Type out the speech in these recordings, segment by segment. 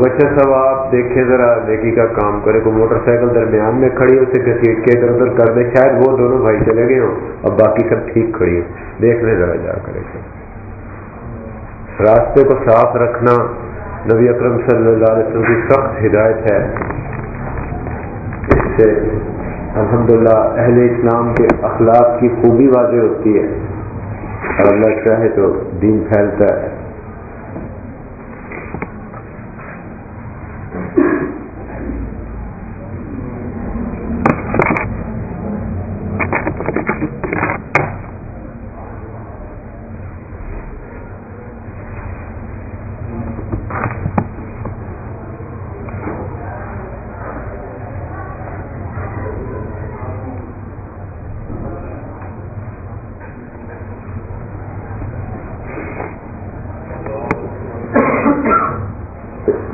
بچہ صاحب آپ دیکھیں ذرا، نیکی کا کام کرے کو موٹر سائیکل درمیان میں کھڑی اسے گھسیٹ کے ادھر ادھر کر دے شاید وہ دونوں بھائی چلے گئے ہوں اور باقی سب ٹھیک کھڑی ہو دیکھ لیں ذرا جا کر راستے کو صاف رکھنا نبی اکرم صلی اللہ علیہ وسلم کی سخت ہدایت ہے۔ اس سے الحمدللہ اہل اسلام کے اخلاق کی خوبی واضح ہوتی ہے۔ اور اللہ چاہے تو دین پھیلتا ہے۔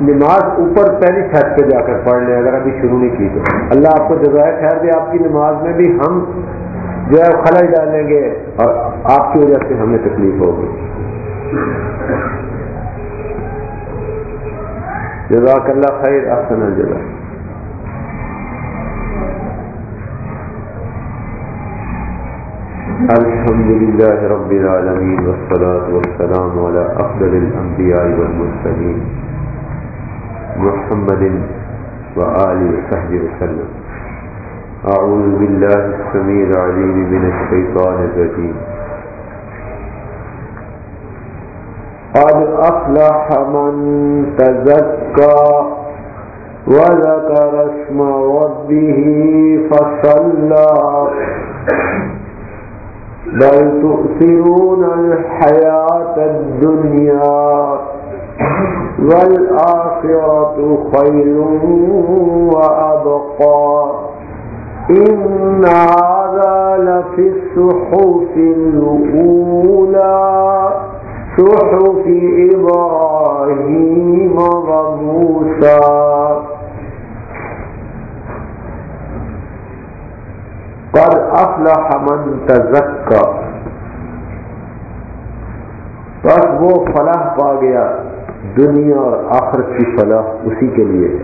نماز اوپر پہلی چھت پہ جا کر پڑھ لیں، اگر ابھی شروع نہیں کی تو۔ اللہ آپ کو جزائے خیر دے، آپ کی نماز میں بھی ہم جو ہے خلل ڈالیں گے اور آپ کی وجہ سے ہمیں تکلیف ہوگی۔ جزاک اللہ خیر، احسن الجزا الحمد لله رب العالمين والصلاة والسلام على أفضل الأنبياء والمرسلين محمد وآله وصحبه وسلم. أعوذ بالله السميع العليم من الشيطان الرجيم. قد أفلح من تزكى وذكر اسم ربه فصلى. بل تؤثرون الحياة الدنيا والآخرة خير وأبقى. إن هذا لفي الصحف الأولى. صحف إبراهيم وموسى. قد أفلح من تزكى. بس وہ فلاح پا گیا۔ دنیا اور آخرت کی فلاح اسی کے لیے ہے۔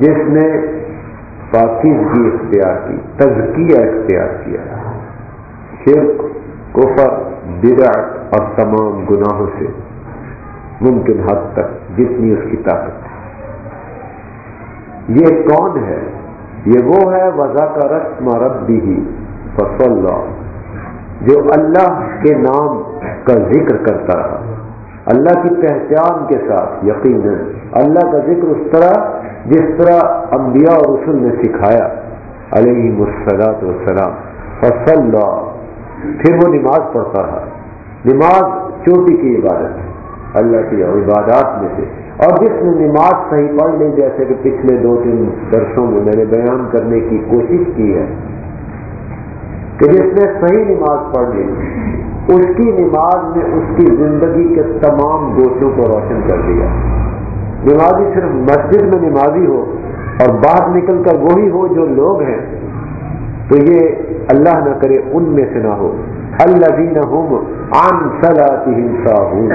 جس نے پاکیزگی اختیار کی، تزکیہ اختیار کیا۔ شرک، کفر، بدعت اور تمام گناہوں سے ممکن حد تک جتنی اس کی طاقت ہے۔ یہ کون ہے؟ یہ وہ ہے وضا کا رسم رب بھی فصل جو اللہ کے نام کا ذکر کرتا رہا۔ اللہ کی پہچان کے ساتھ یقیناً اللہ کا ذکر اس طرح جس طرح انبیاء اور رسول نے سکھایا۔ علیہ مسلاط وسلام فصل پھر وہ نماز پڑھتا رہا۔ نماز چوٹی کی عبادت۔ ہے اللہ کی عبادات میں سے۔ اور جس نے نماز صحیح پڑھ لی، جیسے کہ پچھلے دو تین درسوں میں میں نے بیان کرنے کی کوشش کی ہے۔ کہ جس نے صحیح نماز پڑھ لی، اس کی نماز نے اس کی زندگی کے تمام گوشوں کو روشن کر دیا۔ نمازی صرف مسجد میں نمازی ہو اور باہر نکل کر وہی ہو جو لوگ ہیں، تو یہ اللہ نہ کرے ان میں سے نہ ہو۔ اللہ بھی نہ آن سلاتی ہنسا ہوں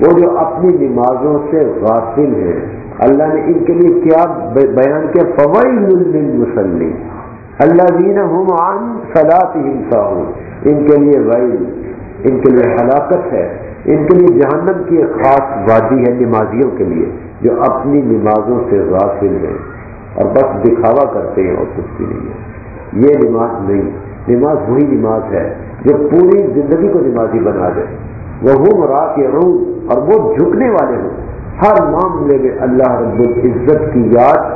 وہ جو اپنی نمازوں سے غافل ہیں۔ اللہ نے ان کے لیے کیا بیان کیا؟ فوائد مسلم اللہ دین ہوں عن سلاط ہنسا ہوں ان کے لیے وعید ان کے لیے ہلاکت ہے، ان کے لیے جہنم کی ایک خاص وادی ہے نمازیوں کے لیے، جو اپنی نمازوں سے غافل ہیں۔ اور بس دکھاوا کرتے ہیں اور کچھ بھی نہیں ہے۔ یہ نماز نہیں، نماز وہی نماز ہے جو پوری زندگی کو نمازی بنا دے۔ وہ ہوں رات اور وہ جھکنے والے ہوں۔ ہر معاملے میں اللہ رب العزت کی یاد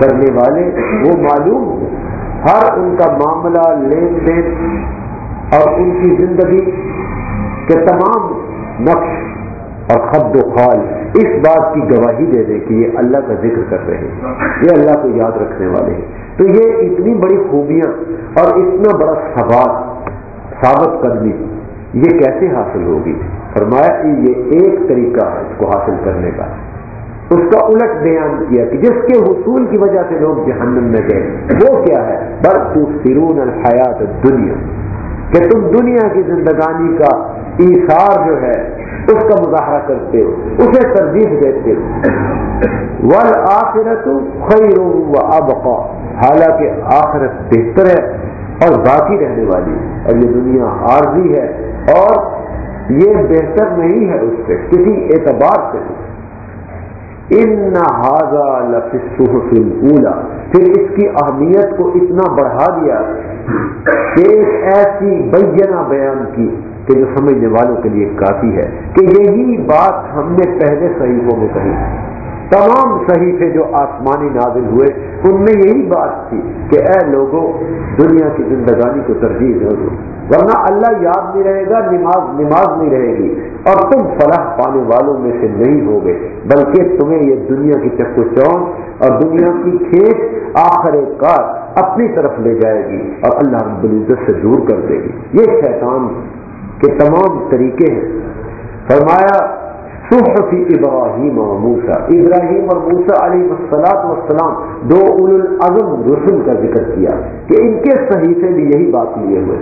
کرنے والے وہ معلوم ہوں۔ ہر ان کا معاملہ لین دین اور ان کی زندگی کے تمام نقش اور خد و خال اس بات کی گواہی دے دیں کہ یہ اللہ کا ذکر کر رہے ہیں، یہ اللہ کو یاد رکھنے والے ہیں۔ تو یہ اتنی بڑی خوبیاں اور اتنا بڑا سوال ثابت کرنی یہ کیسے حاصل ہوگی؟ فرمایا کہ یہ ایک طریقہ ہے اس کو حاصل کرنے کا۔ اس کا الٹ بیان کیا کہ جس کے حصول کی وجہ سے لوگ جہنم میں گئے۔ وہ کیا ہے؟ بر فرون الحیات دنیا کہ تم دنیا کی زندگانی کا ایثار جو ہے، اس کا مظاہرہ کرتے ہو، اسے ترجیح دیتے ہو۔ ول آخرت خیر و ابقا۔ حالانکہ آخرت بہتر ہے اور باقی رہنے والی اور یہ دنیا عارضی ہے اور یہ بہتر نہیں ہے اس سے کسی اعتبار سے۔ ان اولا پھر اس کی اہمیت کو اتنا بڑھا دیا کہ ایک ایسی بینہ بیان کی کہ جو سمجھنے والوں کے لیے کافی ہے کہ یہی بات ہم نے پہلے صحیحوں میں کہی۔ تمام صحیفے جو آسمانی نازل ہوئے، ان میں یہی بات تھی کہ اے لوگوں، دنیا کی زندگانی کو ترجیح دو، ورنہ اللہ یاد نہیں رہے گا، نماز نماز نہیں رہے گی۔ اور تم فلاح پانے والوں میں سے نہیں ہوگے، بلکہ تمہیں یہ دنیا کی چکو چون اور دنیا کی کھیت آخر کار اپنی طرف لے جائے گی اور اللہ رب العزت سے دور کر دے گی۔ یہ شیطان کے تمام طریقے ہیں۔ فرمایا صحفی ابراہیم اور موسا ابراہیم اور موسا علیہ وسلاط وسلام دو اول العظم رسول کا ذکر کیا کہ ان کے صحیفے بھی یہی بات لیے ہوئے۔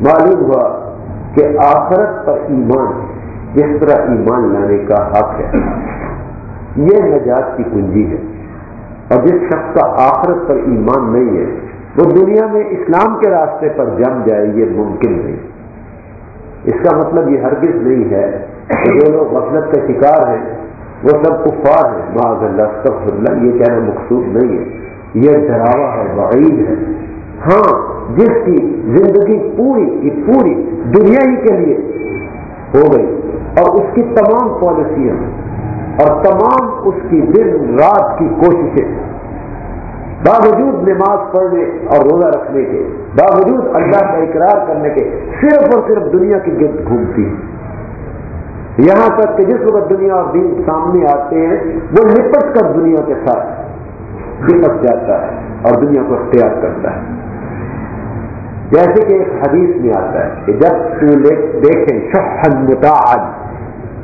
معلوم ہوا کہ آخرت پر ایمان جس طرح ایمان لانے کا حق ہے، یہ نجات کی کنجی ہے۔ اور جس شخص کا آخرت پر ایمان نہیں ہے، وہ دنیا میں اسلام کے راستے پر جم جائے، یہ ممکن نہیں۔ اس کا مطلب یہ ہرگز نہیں ہے جو لوگ غفلت کا شکار ہیں، وہ سب کفار ہیں۔ معاذ اللہ اللہ، یہ کہنا مقصود نہیں ہے۔ یہ ڈراوا ہے بعید ہے۔ ہاں جس کی زندگی پوری کی پوری دنیا ہی کے لیے ہو گئی، اور اس کی تمام پالیسیاں اور تمام اس کی دن رات کی کوششیں، باوجود نماز پڑھنے اور روزہ رکھنے کے، باوجود اللہ کا اقرار کرنے کے، صرف اور صرف دنیا کی گرد گھومتی ہے یہاں تک کہ جس وقت دنیا اور دین سامنے آتے ہیں، وہ لپٹ کر دنیا کے ساتھ لپٹ جاتا ہے اور دنیا کو اختیار کرتا ہے۔ جیسے کہ ایک حدیث میں آتا ہے کہ جب تو دیکھیں شہن متعد،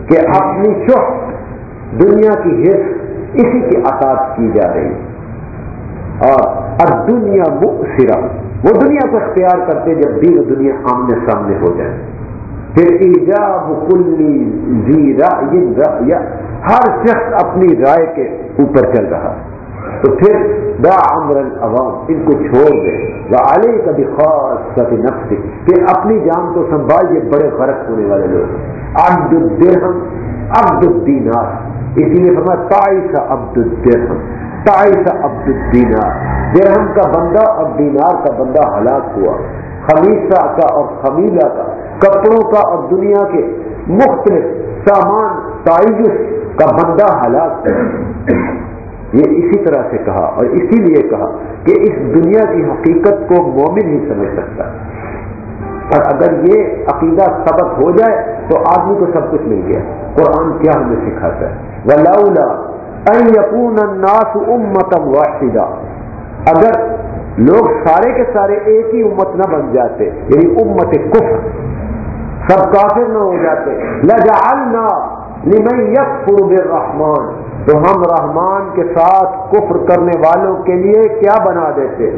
کہ اپنی شہ دنیا کی حص اسی کی اطاط کی جا رہی اور اب دنیا مؤثرہ، وہ دنیا کو اختیار کرتے جب دین دنیا آمنے سامنے ہو جائے۔ پھر ایجاب کلی رائے ہر شخص اپنی رائے کے اوپر چل رہا تو پھر دا امر عوام، ان کو چھوڑ دے۔ وہ علی کبھی خاص کبھی نفسی پھر اپنی جان کو سنبھال، یہ بڑے فرق ہونے والے لوگ عبد الدرہم، عبد الدینار۔ اسی لیے فرما تائیسا عبد الدرہم تائیسا عبد الدینار۔ درہم کا بندہ اور دینار کا بندہ ہلاک ہوا۔ خمیسہ کا اور خمیلہ کا، کپڑوں کا اور دنیا کے مختلف سامان تائجس کا بندہ ہلاک یہ اسی طرح سے کہا اور اسی لیے کہا کہ اس دنیا کی حقیقت کو مومن ہی سمجھ سکتا۔ اور اگر یہ عقیدہ سبق ہو جائے تو آدمی کو سب کچھ مل گیا۔ قرآن کیا ہمیں سکھاتا ہے؟ ولاؤلا یقون الناس امتم واحدہ اگر لوگ سارے کے سارے ایک ہی امت نہ بن جاتے یعنی امت کفر، سب کافر نہ ہو جاتے، لجعلنا لمن یکفر بالرحمن۔ تو ہم رحمان کے ساتھ کفر کرنے والوں کے لیے کیا بنا دیتے؟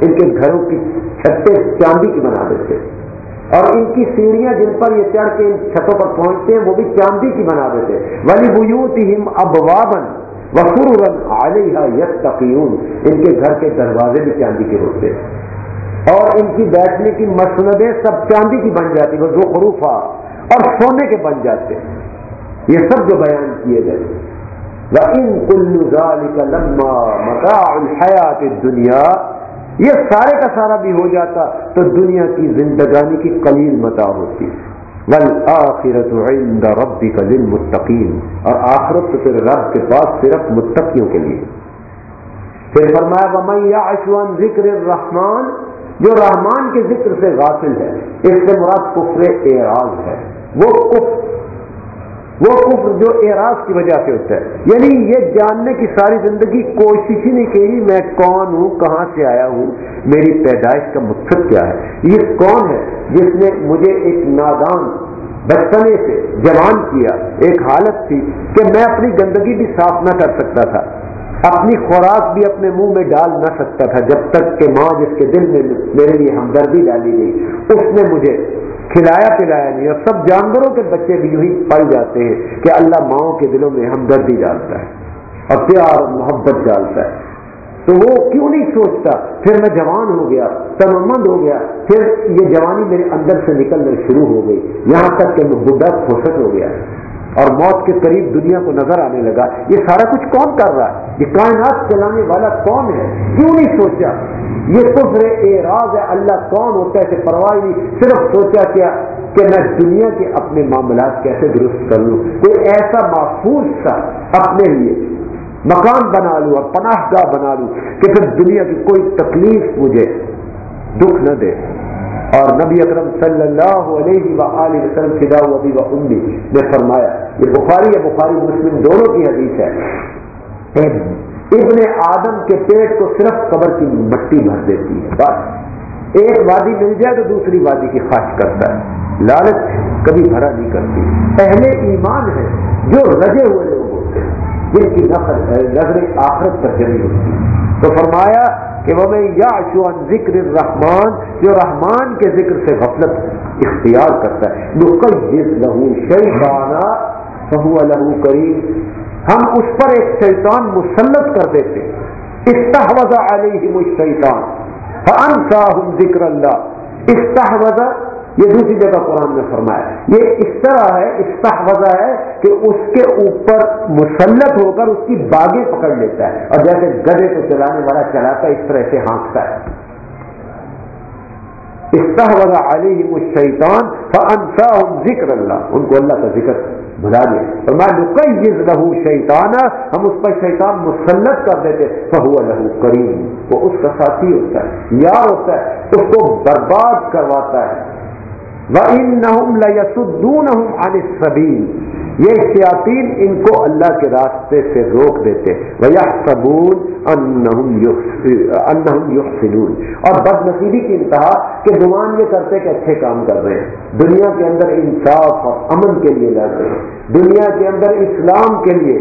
ان کے گھروں کی چھتے چاندی کی بنا دیتے۔ اور ان کی سیڑھیاں جن پر یہ چڑھ کے ان چھتوں پر پہنچتے ہیں، وہ بھی چاندی کی بنا دیتے۔ ولی بوتیم ابوابن وسور علیہ یس تقیون ان کے گھر کے دروازے بھی چاندی کے ہوتے۔ اور ان کی بیٹھنے کی مسندیں سب چاندی کی بن جاتی وہ دو خروفہ اور سونے کے بن جاتے۔ یہ سب جو بیان کیے گئے۔ ان کل کا دنیا یہ سارے کا سارا بھی ہو جاتا تو دنیا کی زندگانی کی قلیل متا ہوتی۔ والآخرت عند ربك للمتقین اور آخرت تو تیرے رب کے پاس صرف متقیوں کے لیے۔ پھر فرمایا، ومن يعش عن ذکر الرحمن جو رحمان کے ذکر سے غافل ہے، اس سے مراد کفر اعراض ہے۔ وہ کفر وہ کفر جو اعراض کی وجہ سے ہوتا ہے۔ یعنی یہ جاننے کی ساری زندگی کوشش ہی نہیں کی میں کون ہوں، کہاں سے آیا ہوں، میری پیدائش کا مقصد کیا ہے؟ یہ کون ہے جس نے مجھے ایک نادان، بچپنے سے جوان کیا، ایک حالت تھی کہ میں اپنی گندگی بھی صاف نہ کر سکتا تھا۔ اپنی خوراک بھی اپنے منہ میں ڈال نہ سکتا تھا، جب تک کہ ماں جس کے دل میں میرے لیے ہمدردی ڈالی گئی۔ اس نے مجھے کھلایا پلایا نہیں، اور سب جانوروں کے بچے بھی یوں ہی پل جاتے ہیں کہ اللہ ماؤں کے دلوں میں ہمدردی ڈالتا ہے اور پیار اور محبت ڈالتا ہے۔ تو وہ کیوں نہیں سوچتا؟ پھر میں جوان ہو گیا تنمند ہو گیا، پھر یہ جوانی میرے اندر سے نکلنے شروع ہو گئی۔ یہاں تک کہ میں بڈھا، کھوسٹ ہو گیا۔ اور موت کے قریب دنیا کو نظر آنے لگا۔ یہ سارا کچھ کون کر رہا ہے؟ یہ کائنات چلانے والا کون ہے؟ کیوں نہیں سوچا؟ یہ کفر اے راز ہے، اللہ کون ہوتا ہے کہ پرواہ نہیں، صرف سوچا کیا کہ میں دنیا کے اپنے معاملات کیسے درست کر لوں؟ کوئی ایسا محفوظ تھا اپنے لیے مکان بنا لوں اور پناہ گاہ بنا لوں کہ پھر دنیا کی کوئی تکلیف مجھے دکھ نہ دے۔ اور نبی اکرم صلی اللہ علیہ و وسلم فدا ابی و امی نے فرمایا، یہ بخاری یا بخاری مسلم دونوں کی حدیث ہے۔ ابن آدم کے پیٹ کو صرف قبر کی مٹی بھر دیتی ہے، بس۔ ایک وادی مل جائے تو دوسری وادی کی خواہش کرتا ہے۔ لالچ کبھی بھرا نہیں کرتی۔ پہلے ایمان ہے، جو رجے ہوئے لوگ ہوتے ہیں، جن کی نظر آخرت پر چلی ہوتی ہے۔ تو فرمایا کہ وہ میں یا ذکر الرحمان جو رحمان کے ذکر سے غفلت اختیار کرتا ہے لہو شیطانا فہو لہو کریم ہم اس پر ایک شیطان مسلط کر دیتے استحوذ علیہم الشیطان۔ فانساہم ذکر اللہ۔ استحوذ، یہ دوسری جگہ قرآن میں فرمایا۔ یہ اس طرح ہے استحوذہ ہے کہ اس کے اوپر مسلط ہو کر اس کی باغیں پکڑ لیتا ہے اور جیسے گدے کو چلانے والا چلاتا ہے، اس طرح سے ہانکتا ہے۔ استحوذ علیہم الشیطان فانساہم ذکر اللہ ان کو اللہ کا ذکر بھلا دیا اور میں نقیز لہو شیطانہ ہم اس پر شیطان مسلط کر دیتے فہو لہو کریم وہ اس کا ساتھی ہوتا ہے، یار ہوتا ہے، اس کو برباد کرواتا ہے. وَإِنَّهُمْ لَيَسُدُّونَهُمْ عَنِ السَّبِيلِ. یہ شیاطین ان کو اللہ کے راستے سے روک دیتے اور بد نصیبی کی انتہا کہ گمان یہ کرتے کہ اچھے کام کر رہے ہیں۔ دنیا کے اندر انصاف اور امن کے لیے لڑ رہے ہیں۔ دنیا کے اندر اسلام کے لیے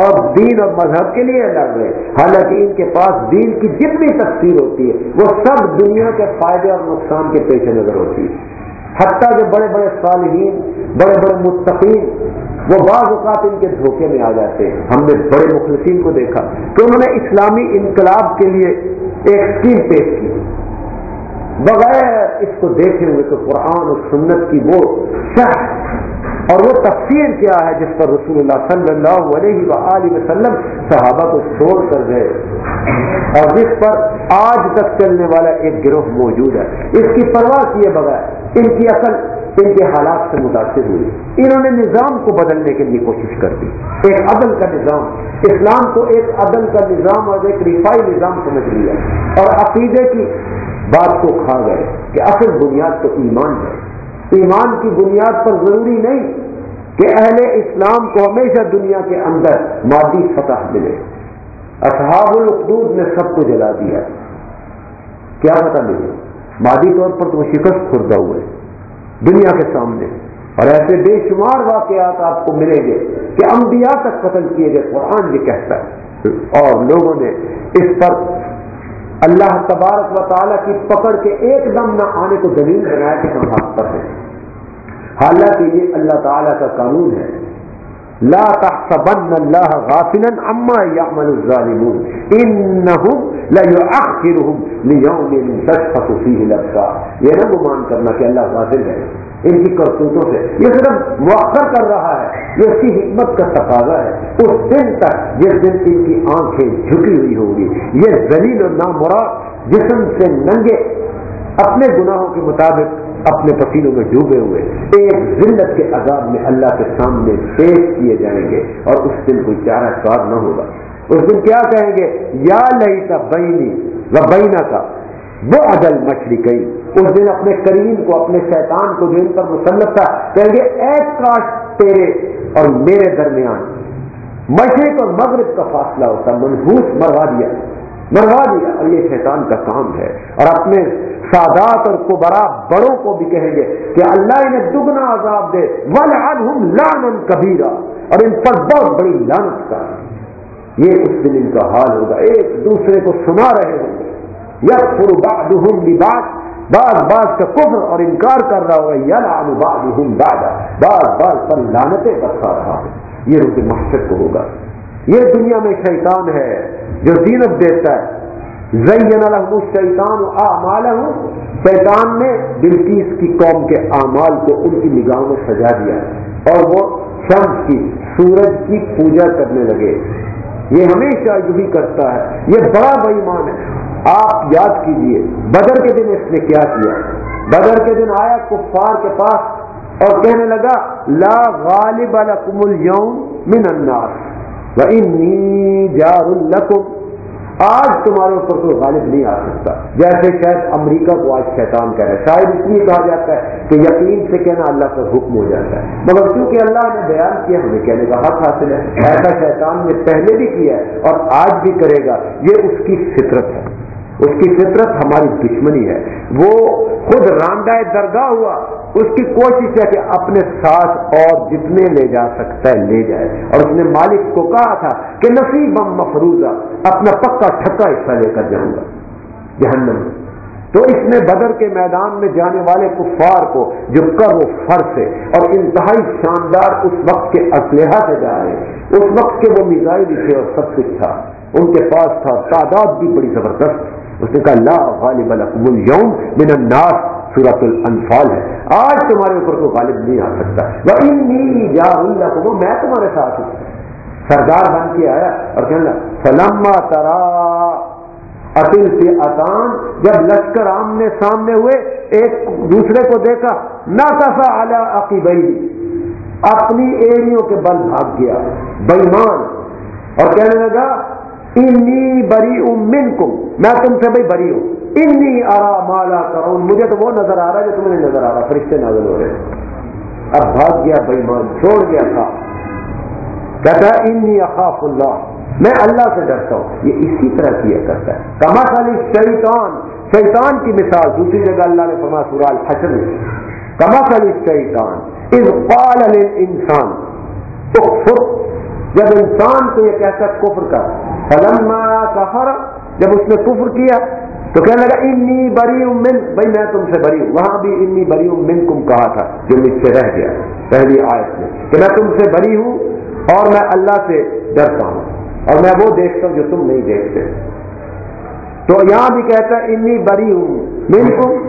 اور دین اور مذہب کے لیے لڑ رہے ہیں۔ حالانکہ ان کے پاس دین کی جتنی تفصیل ہوتی ہے، وہ سب دنیا کے فائدے اور نقصان کے پیش نظر ہوتی ہے۔ حتیٰ کہ بڑے بڑے صالحین، بڑے بڑے مستقین وہ بعض اوقات ان کے دھوکے میں آ جاتے ہیں۔ ہم نے بڑے مخلصین کو دیکھا کہ انہوں نے اسلامی انقلاب کے لیے ایک اسکیم پیش کی۔ بغیر اس کو دیکھے ہوئے کہ قرآن اور سنت کی وہ شخص اور وہ تفسیر کیا ہے جس پر رسول اللہ صلی اللہ علیہ وآلہ وسلم صحابہ کو چھوڑ کر گئے۔ اور جس پر آج تک چلنے والا ایک گروہ موجود ہے۔ اس کی پرواہ کیے بغیر ان کی اصل ان کے حالات سے متاثر ہوئی۔ انہوں نے نظام کو بدلنے کے لیے کوشش کر دی۔ ایک عدل کا نظام۔ اسلام کو ایک عدل کا نظام اور ایک رفائی نظام سمجھ لیا۔ اور عقیدے کی بات کو کھا گئے کہ اصل بنیاد تو ایمان ہے۔ ایمان کی بنیاد پر ضروری نہیں کہ اہل اسلام کو ہمیشہ دنیا کے اندر مادی فتح ملے۔ اصحاب الخدود نے سب کو جلا دیا۔ کیا پتا ملے؟ مادی طور پر تو شکست خوردہ ہوئے دنیا کے سامنے۔ اور ایسے بے شمار واقعات آپ کو ملیں گے کہ انبیاء تک قتل کیے گئے، قرآن یہ کہتا ہے۔ اور لوگوں نے اس پر اللہ تبارک و تعالیٰ کی پکڑ کے ایک دم نہ آنے کو دلیل بنایا کہ ہم ہاتھ پر ہیں۔ حالانکہ یہ اللہ تعالیٰ کا قانون ہے۔ لا تحسبن اللہ غافلا عما يعمل الظالمون۔ انهم لا يؤخرهم ليوم تشخص فيه الابصار۔ یہ نہ گمان کرنا کہ اللہ غافل ہے۔ ان کی کرتوتوں سے۔ یہ صرف مؤخر کر رہا ہے۔ یہ اس کی حکمت کا تقاضا ہے۔ اس دن تک جس دن ان کی آنکھیں جھکی ہوئی ہوگی یہ زلیل اور نامراد جسم سے ننگے۔ اپنے گناہوں کے مطابق اپنے پسینوں میں ڈوبے ہوئے، ایک ذلت کے عذاب میں اللہ کے سامنے پیش کیے جائیں گے اور اس دن کوئی چارہ سوار نہ ہوگا۔ اس دن کیا کہیں گے؟ یا لئی کا بینی و بینا کا وہ عدل مچھلی کئی اس دن اپنے کریم کو، اپنے شیطان کو جو ان پر مسلط تھا۔ کہیں گے ایک کاش تیرے اور میرے درمیان مشرق اور مغرب کا فاصلہ ہوتا، منحوس مروا دیا۔ مروا دیا اور یہ شیطان کا کام ہے اور اپنے سادات اور کبرا بڑوں کو بھی کہیں گے کہ اللہ انہیں دگنا عذاب دے ول ہم لان کبیرا اور ان پر بہت بڑی لانت کا یہ اس دن ان کا حال ہوگا۔ ایک دوسرے کو سنا رہے ہوں گے۔ یا پور بات بعض بعض کا کفر اور انکار کر رہا ہوگا۔ یا لان باد بار بار پر لانتیں برسا رہا ہے۔ یہ ان کے مقصد کو ہوگا۔ یہ دنیا میں شیطان ہے جو زینت دیتا ہے. زین الحم شیطان اعمال شیطان نے بلکیس کی قوم کے اعمال کو ان کی نگاہوں میں سجا دیا اور وہ شمس کی، سورج کی پوجا کرنے لگے. یہ ہمیشہ جو بھی کرتا ہے. یہ بڑا بےمان ہے. آپ یاد کیجیے، بدر کے دن اس نے کیا کیا؟ بدر کے دن آیا کفار کے پاس اور کہنے لگا، لا غالب لکم اليوم من الناس. وَإِنِّي جَارٌ لَكُمْ۔ آج تمہارے اوپر کوئی غالب نہیں آ سکتا۔ جیسے شاید امریکہ کو آج شیطان کہہ رہا ہے۔ شاید اس لیے کہا جاتا ہے کہ یقین سے کہنا اللہ کا حکم ہو جاتا ہے۔ مگر کیونکہ اللہ نے بیان کیا، ہمیں کہنے کا حق حاصل ہے۔ ایسا شیطان نے پہلے بھی کیا ہے اور آج بھی کرے گا۔ یہ اس کی فطرت ہے۔ اس کی فطرت ہماری دشمنی ہے۔ وہ خود رانڈا درگاہ ہوا۔ اس کی کوشش ہے کہ اپنے ساتھ اور جتنے لے جا سکتا ہے لے جائے۔ اور اس نے مالک کو کہا تھا کہ نصیب مفروضہ، اپنا پکا ٹھکا حصہ لے کر جاؤں گا، جہنم۔ تو اس نے بدر کے میدان میں جانے والے کفار کو، جو کر وہ فر سے اور انتہائی شاندار اس وقت کے اسلحہ سے جا رہے، اس وقت کے وہ میزائل تھے اور سب کچھ تھا۔ ان کے پاس تھا تعداد بھی بڑی زبردست۔ اس نے کہا، لا غالب اليوم من الناس۔ سورت الانفال ہے۔ آج تمہارے اوپر کوئی غالب نہیں آ سکتا۔ وہ میں تمہارے ساتھ ہوں۔ سردار بن کے آیا اور کہنا فلما ترا اتل سے اتان جب لشکر آمنے سامنے ہوئے، ایک دوسرے کو دیکھا نہ کسا اعلی عقیبئی اپنی ایڑیوں کے بل بھاگ گیا بےمان اور کہنے لگا انی بری امن کو میں تم سے بھائی بری ہوں۔ انی آرا مالا کرو مجھے تو وہ نظر آ رہا ہے جو تمہیں نہیں نظر آ رہا، فرشتے نازل ہو رہے ہیں۔ اب بھاگ گیا، بےمان، چھوڑ گیا تھا۔ کہتا ہے، انی اخاف اللہ۔ میں اللہ سے ڈرتا ہوں، یہ اسی طرح کیا کرتا ہے۔ کما خالی شیطان شیطان کی مثال، دوسری جگہ اللہ نے فرما سورال حشر میں۔ کما خالی شیطان اس قال انسان تو جب انسان کو یہ کہتا کفر کا فلما کفر جب اس نے کفر کیا، تو کہنے لگا، انی بری من بھائی میں تم سے بری ہوں۔ وہاں بھی انی بری من کم کہا تھا، جو مجھ سے رہ گیا، پہلی آیت میں، کہ میں تم سے بری ہوں اور میں اللہ سے ڈرتا ہوں، اور میں وہ دیکھتا ہوں جو تم نہیں دیکھتے۔ تو یہاں بھی کہتا ہے، انی بری ہوں من کم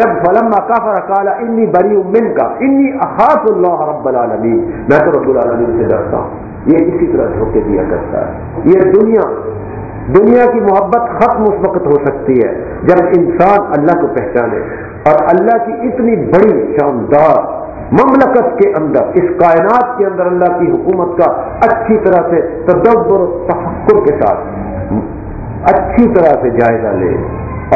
جب فلم کافر کالا انی بری من کا انی اخاص اللہ رب العالمین میں تو رب العالمین سے ڈرتا ہوں یہ اسی طرح دھوکے دیا کرتا ہے۔ یہ دنیا دنیا کی محبت ختم اس وقت ہو سکتی ہے جب انسان اللہ کو پہچانے اور اللہ کی اتنی بڑی شاندار مملکت کے اندر، اس کائنات کے اندر اللہ کی حکومت کا اچھی طرح سے تدبر و تفکر کے ساتھ اچھی طرح سے جائزہ لے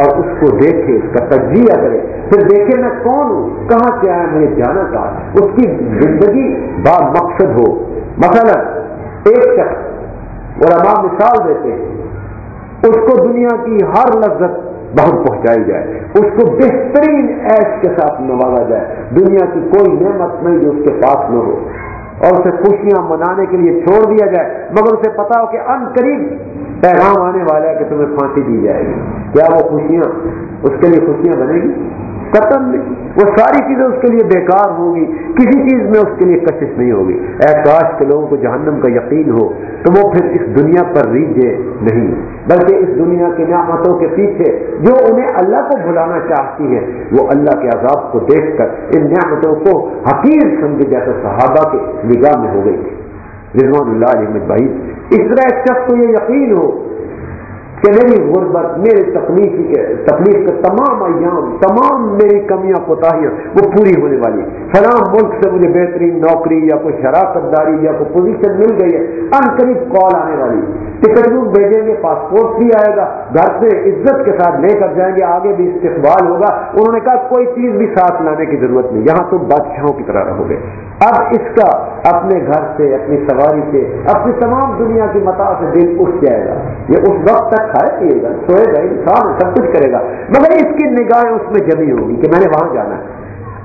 اور اس کو دیکھے، اس کا تجزیہ کرے۔ پھر دیکھے میں کون ہوں؟ کہاں سے آیا؟ مجھے جانا تھا۔ اس کی زندگی با مقصد ہو۔ مثلا، ایک شخص علماء مثال دیتے ہیں، اس کو دنیا کی ہر لذت بہت پہنچائی جائے، اس کو بہترین ایش کے ساتھ نوازا جائے، دنیا کی کوئی نعمت نہیں جو اس کے پاس نہ ہو، اور اسے خوشیاں منانے کے لیے چھوڑ دیا جائے، مگر اسے پتا ہو کہ ان قریب پیغام آنے والا ہے کہ تمہیں پھانسی دی جائے گی۔ کیا وہ خوشیاں، اس کے لیے خوشیاں بنے گی؟ قتل نہیں۔ وہ ساری چیزیں اس کے لیے بیکار ہوگی۔ کسی چیز میں اس کے لیے کشش نہیں ہوگی۔ اے کاش کے لوگوں کو جہنم کا یقین ہو، تو وہ پھر اس دنیا پر ریجے نہیں، بلکہ اس دنیا کی نعمتوں کے پیچھے جو انہیں اللہ کو بلانا چاہتی ہے وہ اللہ کے عذاب کو دیکھ کر ان نعمتوں کو حقیر سمجھے جیسے صحابہ کے نگاہ میں ہو گئی تھی۔ رضوان اللہ علیہ بھائی اس طرح ایک شخص کو یہ یقین ہو کہ میری غربت، میرے تکلیف کے تکلیف کے تمام ایام، تمام میری کمیاں، کوتاہیاں، وہ پوری ہونے والی فلاں ملک سے مجھے بہترین نوکری یا کوئی شراکت داری یا کوئی پوزیشن مل گئی ہے، ان قریب کال آنے والی ٹکٹ بک بھیجیں گے پاسپورٹ بھی آئے گا، گھر سے عزت کے ساتھ لے کر جائیں گے، آگے بھی استقبال ہوگا۔ انہوں نے کہا، کوئی چیز بھی ساتھ لانے کی ضرورت نہیں، یہاں تم بادشاہوں کی طرح رہو گے۔ اب اس کا اپنے گھر سے، اپنی سواری سے، اپنی تمام دنیا کی متا سے دل اٹھ جائے گا۔ یہ اس وقت تک کھائے پیے گا، سوئے گا انسان سب کچھ کرے گا، مگر اس کی نگاہیں اس میں جمی ہوگی کہ میں نے وہاں جانا ہے۔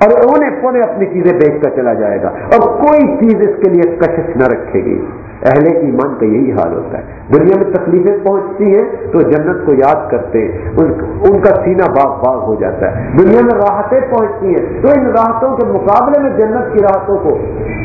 اور اونے پونے اپنی چیزیں بیچ کر چلا جائے گا۔ اور کوئی چیز اس کے لیے کشش نہ رکھے گی۔ اہل ایمان کا یہی حال ہوتا ہے۔ دنیا میں تکلیفیں پہنچتی ہیں تو جنت کو یاد کرتے ان کا سینہ باغ باغ ہو جاتا ہے۔ دنیا میں راحتیں پہنچتی ہیں تو ان راحتوں کے مقابلے میں جنت کی راحتوں کو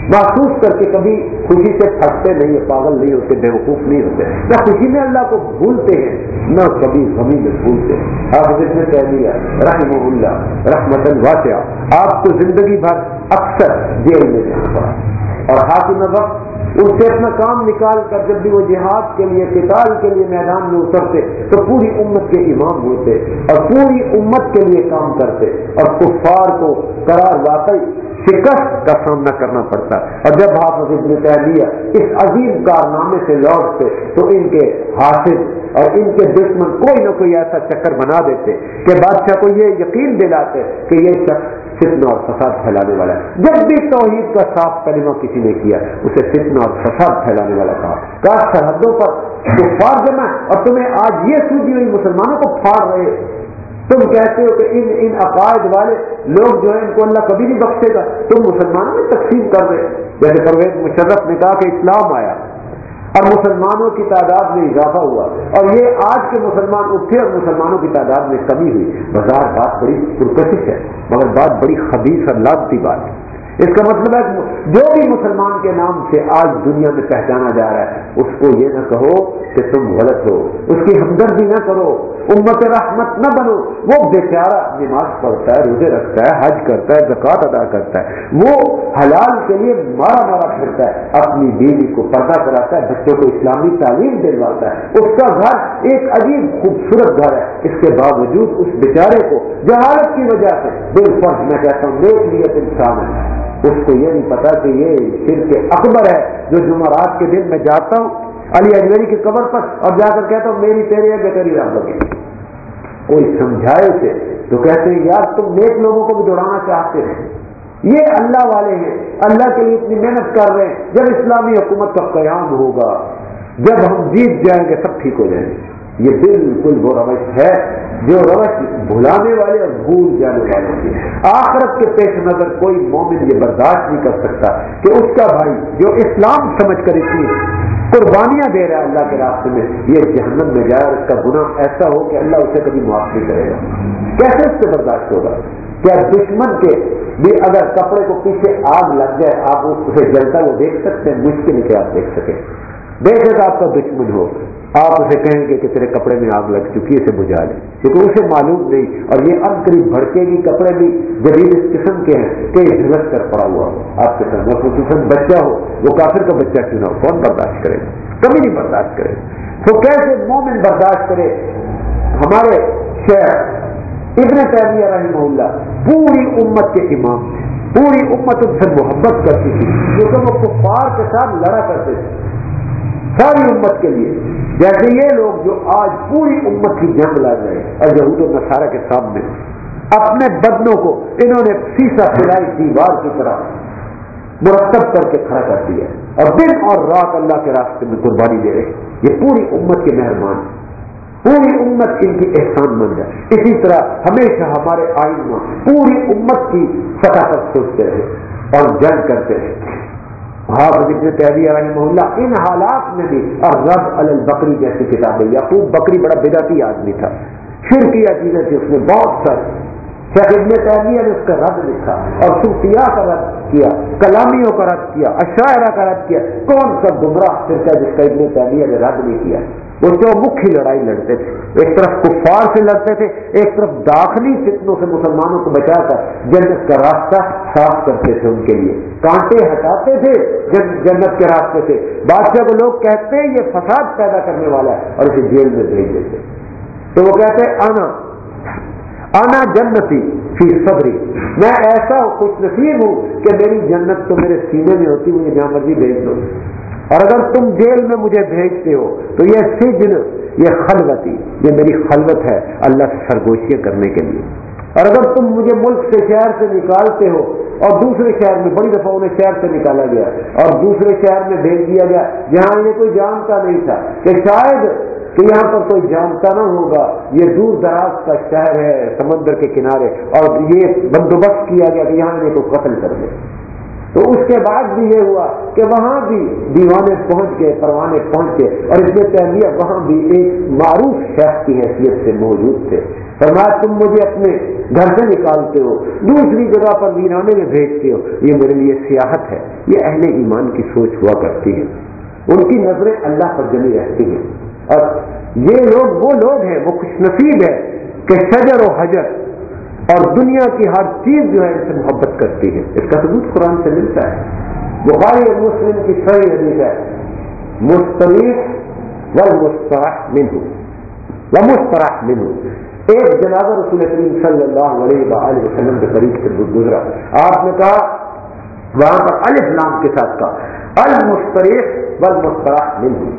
محسوس کر کے کبھی خوشی سے پھٹتے نہیں پاگل نہیں ہوتے، بیوقوف نہیں ہوتے۔ نہ خوشی میں اللہ کو بھولتے ہیں، نہ کبھی غمی میں بھولتے ہیں۔ آپ نے کہہ دیا رحم اللہ رحمت الواقع آپ کو زندگی بھر اکثر جیل میں جانا پڑا اور حاکم وقت ان سے اپنا کام نکال کر جب بھی وہ جہاد کے لیے، قتال کے لیے میدان میں اترتے، تو پوری امت کے امام ہوتے اور پوری امت کے لیے کام کرتے اور کفار کو قرار واقعی شکست کا سامنا کرنا پڑتا۔ اور جب حافظ ابن تہلیہ اس عظیم کارنامے سے لوٹتے، تو ان کے حافظ اور ان کے دشمن کوئی نہ کوئی ایسا چکر بنا دیتے کہ بادشاہ کو یہ یقین دلاتے کہ یہ شخص فتنا اور فساد پھیلانے والا ہے۔ جب بھی توحید کا صاف کلمہ کسی نے کیا، اسے فتنا اور فساد پھیلانے والا کہا۔ کہا سرحدوں پر تو جمع اور تمہیں آج یہ سوچی ہوئی مسلمانوں کو پھاڑ رہے تم کہتے ہو کہ ان ان عقائد والے لوگ جو ہیں، ان کو اللہ کبھی نہیں بخشے گا۔ تم مسلمانوں میں تقسیم کر رہے جیسے پرویز مشرف نے کہا کہ اسلام آیا۔ اور مسلمانوں کی تعداد میں اضافہ ہوا۔ اور یہ آج کے مسلمان اٹھے اور مسلمانوں کی تعداد میں کمی ہوئی۔ بازار بات بڑی پرکشش ہے، مگر بات بڑی خبیص اور لازتی بات ہے۔ اس کا مطلب ہے جو بھی مسلمان کے نام سے آج دنیا میں پہچانا جا رہا ہے، اس کو یہ نہ کہو کہ تم غلط ہو۔ اس کی ہمدردی نہ کرو۔ امت رحمت نہ بنو۔ وہ بیچارہ نماز پڑھتا ہے، روزے رکھتا ہے، حج کرتا ہے، زکوٰۃ ادا کرتا ہے۔ وہ حلال کے لیے مارا مارا پھرتا ہے۔ اپنی بیوی کو پردہ کراتا ہے، بچوں کو اسلامی تعلیم دلواتا ہے۔ اس کا گھر ایک عجیب خوبصورت گھر ہے۔ اس کے باوجود اس بیچارے کو جہالت کی وجہ سے بال فرض میں کہتا ہوں نیک نیت انسان ہے۔ اس کو یہ نہیں پتا کہ یہ شرک اکبر ہے جو جمعرات کے دن میں جاتا ہوں، علی اجمیری کی قبر پر اور جا کر کہتا ہوں، میری تیرے ہے بہتری رہ لگے کوئی سمجھائے اسے تو کہتے ہیں، یار تم نیک لوگوں کو بھی دوڑانا چاہتے ہیں۔ یہ اللہ والے ہیں، اللہ کے لیے اتنی محنت کر رہے ہیں۔ جب اسلامی حکومت کا قیام ہوگا، جب ہم جیت جائیں گے، سب ٹھیک ہو جائیں گے۔ یہ بالکل وہ روش ہے جو روش بھلانے والے اور بھول جانے والے کی آخرت کے پیش نظر کوئی مومن یہ برداشت نہیں کر سکتا کہ اس کا بھائی جو اسلام سمجھ کر اتنی قربانیاں دے رہا ہے اللہ کے راستے میں، یہ جہنم میں جائے اور اس کا گناہ ایسا ہو کہ اللہ اسے کبھی معاف نہیں کرے گا۔ کیسے اس سے برداشت ہوگا؟ کیا دشمن کے بھی اگر کپڑے کو پیچھے آگ لگ جائے، آپ اسے جلتا وہ دیکھ سکتے ہیں، مشکل کہ آپ دیکھ سکیں۔ دیکھے گا آپ کا دشمن ہو۔ آپ اسے کہیں گے کہ تیرے کپڑے میں آگ لگ چکی ہے، اسے بجھا لے۔ کیونکہ اسے معلوم نہیں۔ اور یہ اب قریب بھڑکے گی کپڑے بھی جدید اس قسم کے ہیں کہ یہ جھلک کر پڑا ہوا ہو۔ آپ کے ساتھ خصوصاً بچہ ہو، وہ کافر کا بچہ کیوں نہ ہو؟ کون برداشت کرے؟ کبھی نہیں برداشت کرے۔ تو کیسے مومن برداشت کرے؟ ہمارے شہر ابن تیمیہ رحمہ اللہ پوری امت کے امام تھے۔ پوری امت ان سے محبت کرتی تھی۔ کیونکہ وہ کفار کے ساتھ لڑا کرتے تھے۔ ساری امت کے لیے۔ جیسے یہ لوگ جو آج پوری امت کی جنگ لڑ رہے ہیں، اور یہود و نصارہ کے سامنے۔ اپنے بدنوں کو انہوں نے سیسا پھیلائی دیوار کی طرح مرتب کر کے کھڑا کر دیا اور دن اور رات اللہ کے راستے میں قربانی دے رہے ہیں۔ یہ پوری امت کے مہربان پوری امت ان کی احسان مند ہے اسی طرح ہمیشہ ہمارے آئین پوری امت کی سطح پر سوچتے رہے اور جنگ کرتے رہے۔ حافظ ابن تحریہ رحمہ اللہ، ان حالات میں بھی اور رب البکری جیسی کتابیں یعقوب بکری بڑا بدعتی آدمی تھا۔ پھر کیا چیزیں تھی، اس نے بہت ساری شیخ ابن تحریہ نے اس کا رد لکھا۔ اور صوفیاء کا رد کیا، کلامیوں کا رد کیا، اشاعرہ کا رد کیا۔ کون سا گمراہ فرقہ جس کا ابن تحریہ نے رد نہیں کیا؟ وہ جو مکھی لڑائی لڑتے تھے۔ ایک طرف کفار سے لڑتے تھے، ایک طرف داخلی فتنوں سے مسلمانوں کو بچا کر جنت کا راستہ صاف کرتے تھے ان کے لیے۔ کانٹے ہٹاتے تھے جنت کے راستے سے۔ بادشاہ کو لوگ کہتے ہیں، یہ فساد پیدا کرنے والا ہے اور اسے جیل میں بھیج دیتے تو وہ کہتے ہیں آنا آنا جنتی فی صبری میں ایسا خوش نصیب ہوں کہ میری جنت تو میرے سینے میں ہوتی مجھے جہاں مرضی بھیج دو۔ اور اگر تم جیل میں مجھے بھیجتے ہو، تو یہ سجن، یہ خلوتی، یہ میری خلوت ہے اللہ سے سرگوشیاں کرنے کے لیے۔ اور اگر تم مجھے ملک سے شہر سے نکالتے ہو اور دوسرے شہر میں، بڑی دفعہ انہیں شہر سے نکالا گیا اور دوسرے شہر میں بھیج دیا گیا، جہاں انہیں کوئی جانتا نہیں تھا، کہ شاید کہ یہاں پر کوئی جانتا نہ ہوگا، یہ دور دراز کا شہر ہے، سمندر کے کنارے، اور یہ بندوبست کیا گیا کہ یہاں انہیں کوئی قتل کر دے۔ تو اس کے بعد بھی یہ ہوا کہ وہاں بھی دیوانے پہنچ گئے پروانے پہنچ گئے، اور اس میں پہلے وہاں بھی ایک معروف شخص کی حیثیت سے موجود تھے۔ فرمایا، تم مجھے اپنے گھر سے نکالتے ہو، دوسری جگہ پر ویرانے میں بھیجتے ہو۔ یہ میرے لیے سیاحت ہے، یہ اہل ایمان کی سوچ ہوا کرتی ہے ان کی نظریں اللہ پر جمی رہتی ہیں۔ اور یہ لوگ، وہ لوگ ہیں، وہ خوش نصیب ہے کہ شجر و حجر اور دنیا کی ہر چیز جو ہے اس سے محبت کرتی ہے۔ اس کا ثبوت قرآن سے ملتا ہے۔ بخاری اور مسلم کی صحیح حدیث ہے مستریف و مستراح منہ و مستراح منہ ایک جنازہ رسول کریم صلی اللہ علیہ وآلہ وسلم کے قریب سے گزرا۔ آپ نے کہا، وہاں پر الف نام کے ساتھ کہا المستریف و مستراح منہ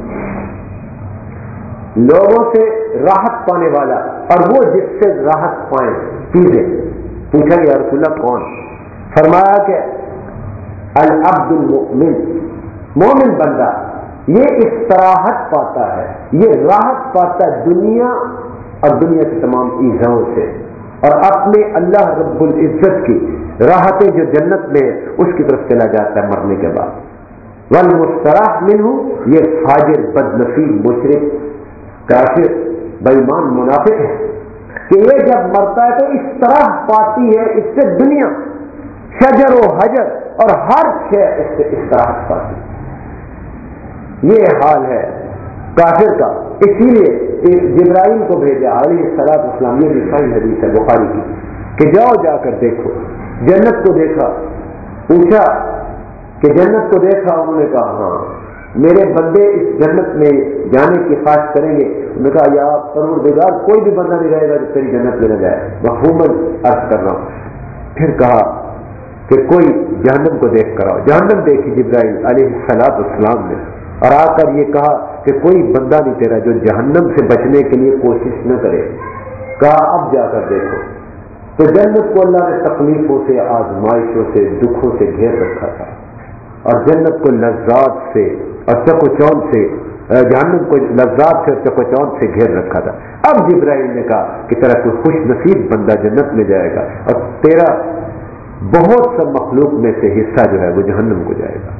لوگوں سے راحت پانے والا اور وہ جس سے راحت پائیں پیزے پوچھا گیا رسول اللہ کون؟ فرمایا کہ العبد المؤمن، مومن بندہ یہ استراحت پاتا ہے، یہ راحت پاتا ہے دنیا اور دنیا کی تمام ایزاؤں سے۔ اور اپنے اللہ رب العزت کی راحتیں جو جنت میں اس کی طرف چلا جاتا ہے مرنے کے بعد۔ ون مستراح من ہوں یہ فاجر بد نصیب مشرق کافر۔ بےمان منافق ہے کہ یہ جب مرتا ہے تو اس طرح پاتی ہے اس سے دنیا، شجر و حجر اور ہر شہر اس سے اس طرح پاتی یہ حال ہے کافر کا۔ اسی لیے جبرائیل کو بھیجا علی سلاد اسلام یہ بھی صحیح حدیث ہے بخاری کی کہ جاؤ جا کر دیکھو۔ جنت کو دیکھا۔ پوچھا کہ جنت کو دیکھا؟ انہوں نے کہا ہاں۔ میرے بندے اس جنت میں جانے کی خواہش کریں گے۔ انہوں نے کہا، یا پروردگار، کوئی بھی بندہ نہیں رہے گا جو تیری جنت میں نہ جائے۔ محمد عرض کر رہا ہوں۔ پھر کہا کہ کوئی جہنم کو دیکھ کر آؤ۔ جہنم دیکھی جبرائیل علیہ سلاد اسلام نے۔ اور آ کر یہ کہا کہ کوئی بندہ نہیں تیرا جو جہنم سے بچنے کے لیے کوشش نہ کرے۔ کہا، اب جا کر دیکھو۔ تو جنت کو اللہ نے تکلیفوں سے، آزمائشوں سے، دکھوں سے گھیر رکھا تھا۔ اور جنت کو لذات سے اور چکو چون سے جہنم کو لذات سے اور چکو چون سے گھیر رکھا تھا۔ اب جبرائیل نے کہا کہ تیرا کوئی خوش نصیب بندہ جنت میں جائے گا اور تیرا بہت سا مخلوق میں سے حصہ جو ہے وہ جہنم کو جائے گا۔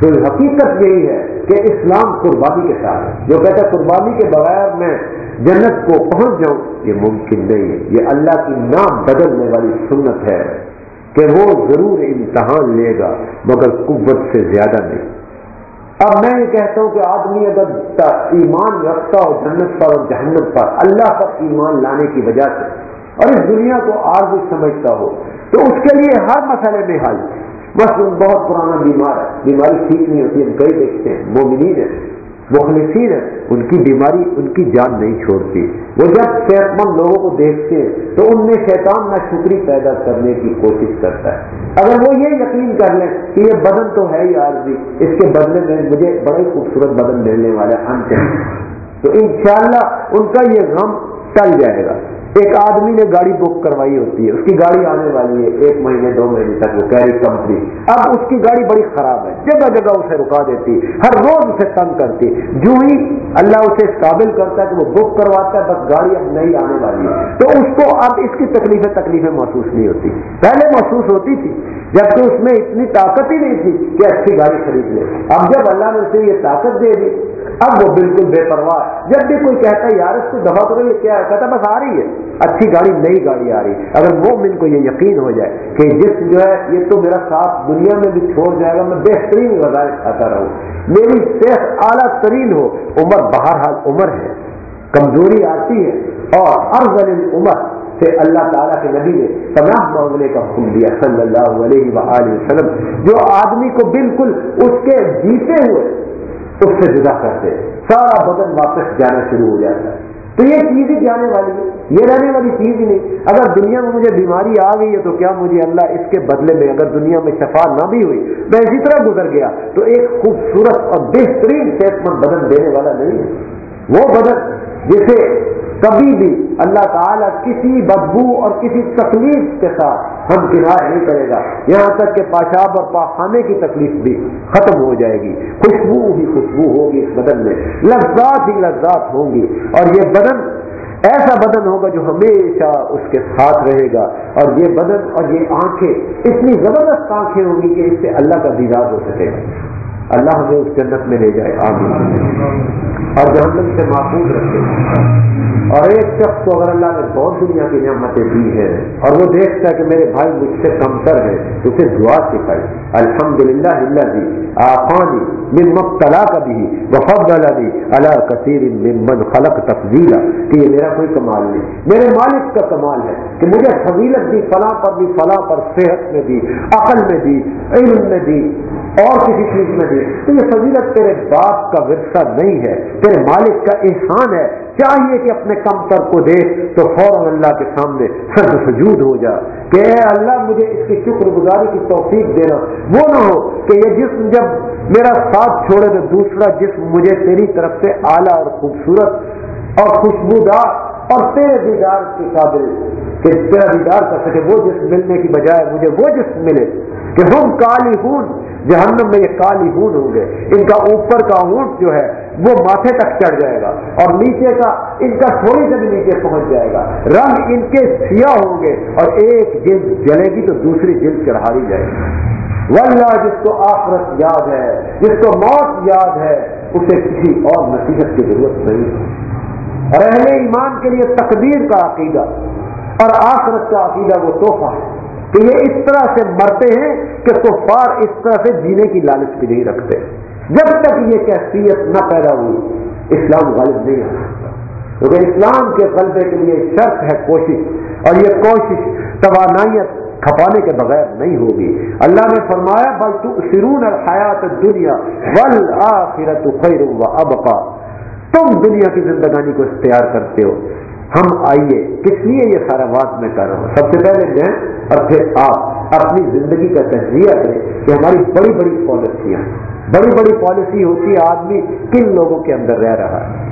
تو حقیقت یہی ہے کہ اسلام قربانی کے ساتھ ہے۔ جو کہتا ہے قربانی کے بغیر میں جنت کو پہنچ جاؤں، یہ ممکن نہیں ہے۔ یہ اللہ کی نام بدلنے والی سنت ہے۔ کہ وہ ضرور امتحان لے گا، مگر قوت سے زیادہ نہیں۔ اب میں یہ کہتا ہوں کہ آدمی اگر ایمان رکھتا ہو جنت پر اور جہنت پر، اللہ پر ایمان لانے کی وجہ سے، اور اس دنیا کو آر سمجھتا ہو، تو اس کے لیے ہر مسئلے میں حل۔ بس بہت پرانا بیمار ہے، بیماری ٹھیک نہیں ہوتی، ہم کئی دیکھتے ہیں، مومنین ہے مخلصین ہے ان کی بیماری، ان کی جان نہیں چھوڑتی۔ وہ جب صحت مند لوگوں کو دیکھتے ہیں، تو ان میں شیطان نہ شکری پیدا کرنے کی کوشش کرتا ہے۔ اگر وہ یہ یقین کر لیں کہ یہ بدن تو ہے ہی عارضی، اس کے بدلے میں مجھے بڑے خوبصورت بدن ملنے والا ہے ان تو انشاءاللہ ان کا یہ غم ٹل جائے گا۔ ایک آدمی نے گاڑی بک کروائی ہوتی ہے، اس کی گاڑی آنے والی ہے، ایک مہینے، دو مہینے تک، وہ کیری کمپنی۔ اب اس کی گاڑی بڑی خراب ہے، جگہ جگہ اسے رکا دیتی، ہر روز اسے تنگ کرتی۔ جو ہی اللہ اسے اس قابل کرتا ہے کہ وہ بک کرواتا ہے، بس گاڑی اب نہیں آنے والی ہے۔ تو اس کو اب اس کی تکلیفیں تکلیفیں محسوس نہیں ہوتی۔ پہلے محسوس ہوتی تھی جبکہ اس میں اتنی طاقت ہی نہیں تھی کہ اچھی گاڑی خرید لے۔ اب جب اللہ نے اسے یہ طاقت دے دی، اب وہ بالکل بے پرواہ جب بھی کوئی کہتا ہے، یار اس کو دفاع کرو، یہ کیا کہتا بس آ رہی ہے۔ اچھی گاڑی، نئی گاڑی آ رہی۔ اگر وہ کو یہ یقین ہو جائے کہ جس جو ہے، یہ تو میرا ساتھ دنیا میں بھی چھوڑ جائے گا، میں بہترین غذائیں کھاتا رہوں۔ میری صحت اعلیٰ ترین ہو۔ عمر بہرحال عمر ہے، کمزوری آتی ہے۔ اور ہر غریب عمر سے اللہ تعالیٰ کے نبی نے پناہ مانگنے کا حکم دیا، صلی اللہ علیہ وآلہ وسلم۔ جو آدمی کو بالکل اس کے جیتے ہوئے، اس سے جدا کرتے۔ سارا بدن واپس جانا شروع ہو جاتا۔ ہے تو یہ چیز ہی جانے والی ہے؟ یہ رہنے والی چیز ہی نہیں۔ اگر دنیا میں مجھے بیماری آ گئی ہے تو کیا مجھے اللہ اس کے بدلے میں اگر دنیا میں شفا نہ بھی ہوئی میں اسی طرح گزر گیا۔ تو ایک خوبصورت اور بہترین صحت مند بدن دینے والا نہیں ہے۔ وہ بدن جسے کبھی بھی اللہ تعالیٰ کسی بدبو اور کسی تکلیف کے ساتھ ہم کنار نہیں کرے گا۔ یہاں تک کہ پاشاب اور پاخانے کی تکلیف بھی ختم ہو جائے گی۔ خوشبو ہی خوشبو ہوگی اس بدن میں۔ لذات ہی لذات ہوں گی۔ اور یہ بدن ایسا بدن ہوگا جو ہمیشہ اس کے ساتھ رہے گا۔ اور یہ بدن اور یہ آنکھیں اتنی زبردست آنکھیں ہوں گی کہ اس سے اللہ کا دیدار ہو سکے گا۔ اللہ ہمیں اس جنت میں لے جائے، آمین۔ اور جہنم سے محفوظ رکھے۔ اور ایک شخص کو اگر اللہ نے بہت دنیا کی نعمتیں دی ہیں اور وہ دیکھتا ہے کہ میرے بھائی مجھ سے کمتر ہے تو اسے دعا سکھائی۔ الحمد للہ اللہ جی آفانی من مبتلا کا بھی وفد بھی اللہ کثیر من خلق تفضیلا، کہ یہ میرا کوئی کمال نہیں۔ میرے مالک کا کمال ہے کہ مجھے فضیلت دی، فلاں پر بھی، فلاں پر صحت میں دی، عقل میں دی، علم میں دی، اور کسی چیز میں دی تو یہ فضیلت تیرے باپ کا ورثہ نہیں ہے، تیرے مالک کا احسان ہے۔ چاہیے کہ اپنے کم تر کو دیکھ، تو فوراً اللہ کے سامنے سرد سجود ہو جا۔ کہ اے اللہ، مجھے اس کی شکر گزاری کی توفیق دینا۔ وہ نہ ہو کہ یہ جسم جب میرا ساتھ چھوڑے تو دوسرا جسم مجھے تیری طرف سے اعلیٰ اور خوبصورت اور خوشبودار اور تیرے دیدار کے قابل، کہ تیرا دیدار کر سکے۔ وہ جسم ملنے کی بجائے مجھے وہ جسم ملے۔ کہ ہم کالی خون جہنم میں یہ کالی ہون ہوں گے۔ ان کا اوپر کا اونٹ جو ہے، وہ ماتھے تک چڑھ جائے گا اور نیچے کا، ان کا تھوڑی سے بھی نیچے پہنچ جائے گا۔ رنگ ان کے سیاہ ہوں گے اور ایک جلد جلے گی تو دوسری جلد چڑھا دی جائے گی۔ واللہ، جس کو آخرت یاد ہے، جس کو موت یاد ہے، اسے کسی اور نصیحت کی ضرورت نہیں۔ ہے اور اہل ایمان کے لیے تقدیر کا عقیدہ اور آخرت کا عقیدہ وہ تحفہ ہے۔ کہ یہ اس طرح سے مرتے ہیں کہ کفار اس طرح سے جینے کی لالچ بھی نہیں رکھتے۔ جب تک یہ کیفیت نہ پیدا ہوئی، اسلام غالب نہیں آ سکتا کیونکہ اسلام کے قلبے کے لیے شرط ہے کوشش، اور یہ کوشش توانائیت کھپانے کے بغیر نہیں ہوگی۔ اللہ نے فرمایا، بل تو سرون الحیات دنیا بل آخرت خیر و ابقا۔ تم دنیا کی زندگانی کو اختیار کرتے ہو۔ ہم آئیے، کس لیے یہ سارا بات میں کر رہا ہوں سب سے پہلے میں اور پھر آپ اپنی زندگی کا تجزیہ کریں کہ ہماری بڑی بڑی پالیسیاں، بڑی بڑی پالیسی ہوتی ہے، آدمی کن لوگوں کے اندر رہ رہا ہے؟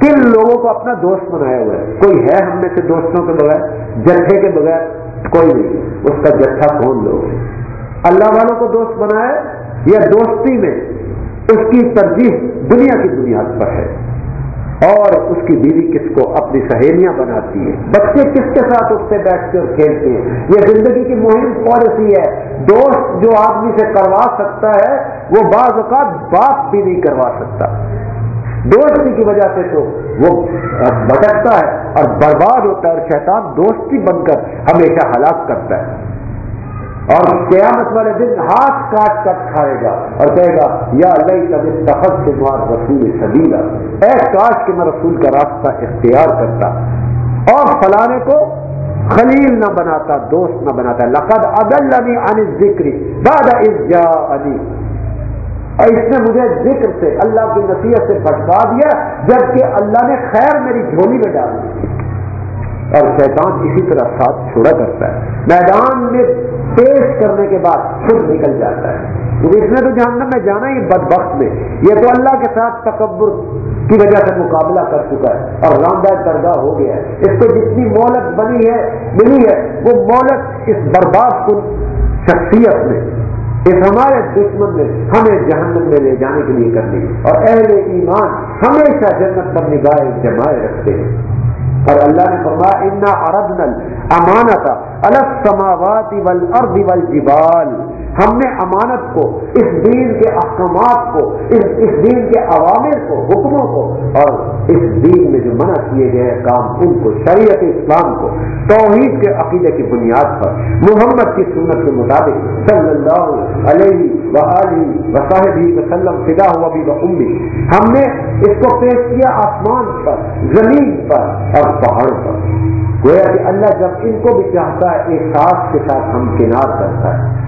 کن لوگوں کو اپنا دوست بنایا ہوا ہے؟ کوئی ہے ہم میں سے دوستوں کے بغیر؟ جتھے کے بغیر؟ کوئی نہیں، اس کا جتھا کون لوگ اللہ والوں کو دوست بنایا یا دوستی میں؟ اس کی ترجیح دنیا کی بنیاد پر ہے۔ اور اس کی بیوی کس کو اپنی سہیلیاں بناتی ہے۔ بچے کس کے ساتھ اس سے بیٹھ کر کھیلتے ہیں؟ یہ زندگی کی مہم پالیسی ہے۔ دوست جو آدمی سے کروا سکتا ہے، وہ بعض اوقات باپ بھی نہیں کروا سکتا۔ دوستی کی وجہ سے تو وہ بھٹکتا ہے اور برباد ہوتا ہے اور شیطان دوستی بن کر ہمیشہ ہلاک کرتا ہے۔ اور قیامت والے دن ہاتھ کاٹ کٹ کھائے گا اور کہے گا، یا اللہ کبھی تخت سے مار رسول سبیلا۔ اے کاش کے میں رسول کا راستہ اختیار کرتا اور فلانے کو خلیل نہ بناتا، دوست نہ بناتا۔ لقد عدل عن ذکری بعد از علی اور اس نے مجھے ذکر سے، اللہ کی نصیحت سے بھٹکا دیا، جبکہ اللہ نے خیر میری جھولی میں ڈال دی۔ اور شیطان اسی طرح ساتھ چھوڑا کرتا ہے۔ میدان میں پیش کرنے کے بعد خود نکل جاتا ہے۔ کیونکہ اس نے تو جہنم میں جانا ہی بد وقت میں۔ یہ تو اللہ کے ساتھ تکبر کی وجہ سے مقابلہ کر چکا ہے اور راندہ درگاہ ہو گیا ہے۔ اس کو جتنی مولت بنی ہے، ملی ہے، وہ مولت اس برباد کن شخصیت میں، اس ہمارے دشمن نے ہمیں جہنم میں لے جانے کے لیے کرنی اور اہل ایمان ہمیشہ جنت پر نگاہ جمائے رکھتے ہیں۔ اور اللہ نے فرمایا انا اردن امانتا والارض والجبال ہم نے امانت کو، اس دین کے احکامات کو، اس اس دین کے عوامر کو، حکموں کو، اور اس دین میں جو منع کیے گئے کام، ان کو، شریعت اسلام کو، توحید کے عقیدے کی بنیاد پر، محمد کی سنت کے مطابق صلی اللہ علیہ و وسلم فدا ہوا بھی بخمی ہم نے اس کو پیش کیا آسمان پر، زمین پر اور پہاڑ پر۔ گویا کہ اللہ جب ان کو بھی چاہتا ہے، ایک ساتھ کے ساتھ ہم کنار کرتا ہے۔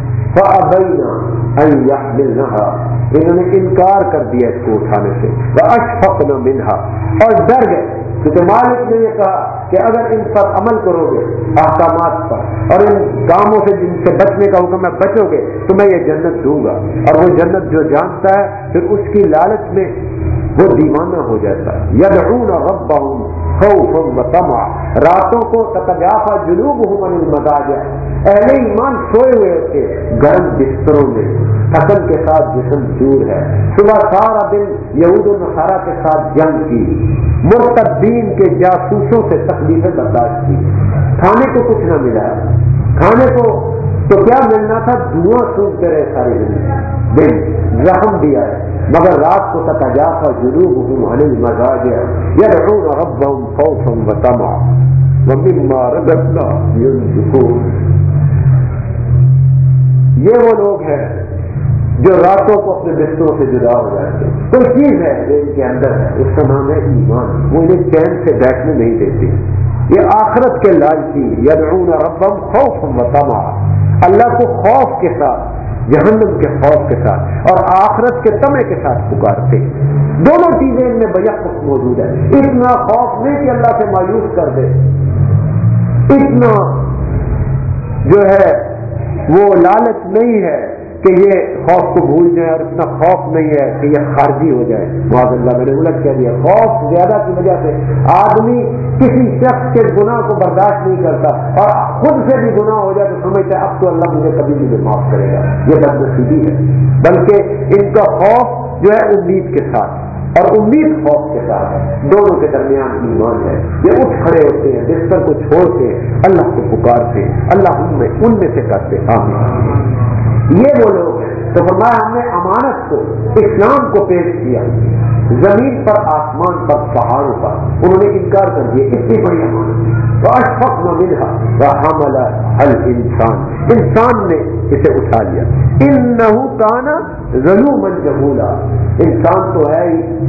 انہوں نے انکار کر دیا اس کو اٹھانے سے۔ اشفق نہ منہا اور ڈر گئے۔ کیونکہ مالک نے یہ کہا کہ اگر ان پر عمل کرو گے احکامات پر اور ان کاموں سے جن سے بچنے کا حکم ہے بچو گے، تو میں یہ جنت دوں گا۔ اور وہ جنت جو جانتا ہے، پھر اس کی لالچ میں وہ دیوانہ ہو جاتا ہے۔ یدعون ربهم خوفا وطمعا راتوں کو تتجافا جنوبهم عن المضاجع۔ اہل ایمان سوئے ہوئے ہوتے گرم بستروں میں۔ حسن کے ساتھ جسم دور ہے۔ صبح سارا دن یہود و نصارہ کے ساتھ جنگ کی۔ مرتدین کے جاسوسوں سے تکلیفیں برداشت کی۔ کھانے کو کچھ نہ ملا۔ کھانے کو تو کیا ملنا تھا؟ دھواں سنتے رہے ساری دن۔ دن زخم دیا۔ ہے مگر رات کو تجافا جنوب ہوں انل مزاج یدعون ربهم خوفا وطمعا ومما رزقناهم ينفقون یہ وہ لوگ ہیں جو راتوں کو اپنے بستروں سے جدا ہو جاتے ہیں کوئی چیز ہے جو ان کے اندر ہے، اس کا نام ہے ایمان۔ وہ انہیں چین سے بیٹھنے نہیں دیتی۔ یہ آخرت کے لالچی، یدعون ربهم خوفا وطمعا اللہ کو خوف کے ساتھ، جہنم کے خوف کے ساتھ اور آخرت کے تمے کے ساتھ پکارتے۔ دونوں چیزیں ان میں بیک موجود ہے اتنا خوف نہیں کہ اللہ سے مایوس کر دے۔ اتنا جو ہے، وہ لالچ نہیں ہے۔ کہ یہ خوف کو بھول جائے اور اتنا خوف نہیں ہے کہ یہ خارجی ہو جائے۔ معاذ اللہ، میں نے الٹ کہہ دیا۔ خوف زیادہ کی وجہ سے آدمی کسی شخص کے گناہ کو برداشت نہیں کرتا اور خود سے بھی گناہ ہو جائے تو سمجھتا ہے اب تو اللہ مجھے کبھی مجھے معاف کرے گا۔ یہ بد نصیبی ہے۔ بلکہ ان کا خوف جو ہے امید کے ساتھ اور امید خوف کے ساتھ دونوں کے درمیان ایمان ہے۔ یہ اٹھ کھڑے ہوتے ہیں، بستر کو چھوڑتے اللہ کو پکارتے اللہ ان میں ان میں سے کرتے آمین۔ یہ وہ لوگ ہیں۔ تو فرمایا ہم نے امانت کو، اسلام کو پیش کیا۔ زمین پر، آسمان پر، پہاڑوں پر۔ انہوں نے انکار کر دیا۔ اتنی بڑی امانت اشفق نہ ملا حمل انسان انسان نے اسے اٹھا لیا۔ ان نہ کانا ظلم جہولا انسان تو ہے ہی